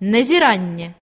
назиранне